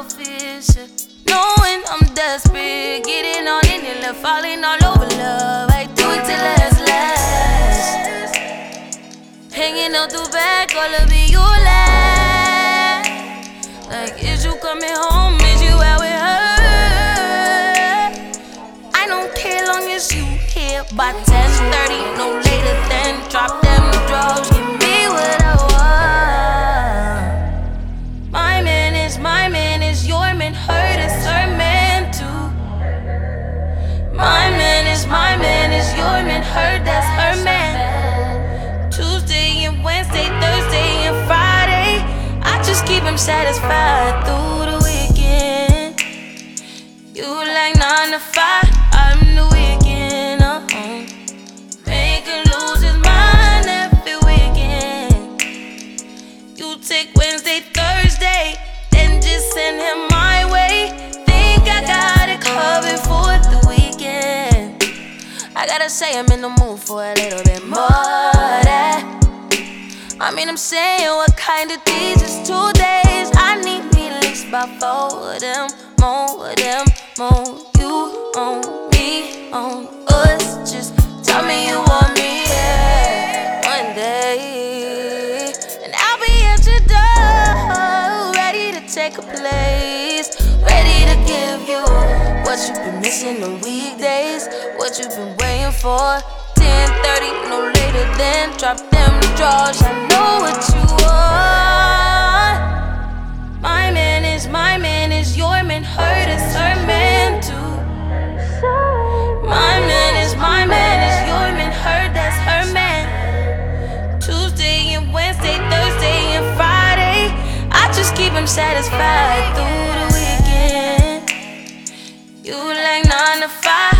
pressure. Knowing I'm desperate, getting on in it, love, falling all over love. I do it till last, last. Hanging out the back, all of you laugh. Like, is you coming home? Hurt that's her man. Tuesday and Wednesday, Thursday and Friday. I just keep him satisfied through the weekend. You like nine to five, I gotta say I'm in the mood for a little bit more. That. I mean, I'm saying what kind of these is two days. I need me at about four of them, more of them, more. You on me, on us. Just tell me you want me, yeah. One day, and I'll be at your door, ready to take a place, what you've been missing on weekdays, what you've been waiting for. 10:30, no later than drop them drawers. I know what you want. My man is my man is your man. Hurt is her man too. My man is my man is your man. Hurt that's her man. Tuesday and Wednesday, Thursday and Friday. I just keep him satisfied through you like nine to five.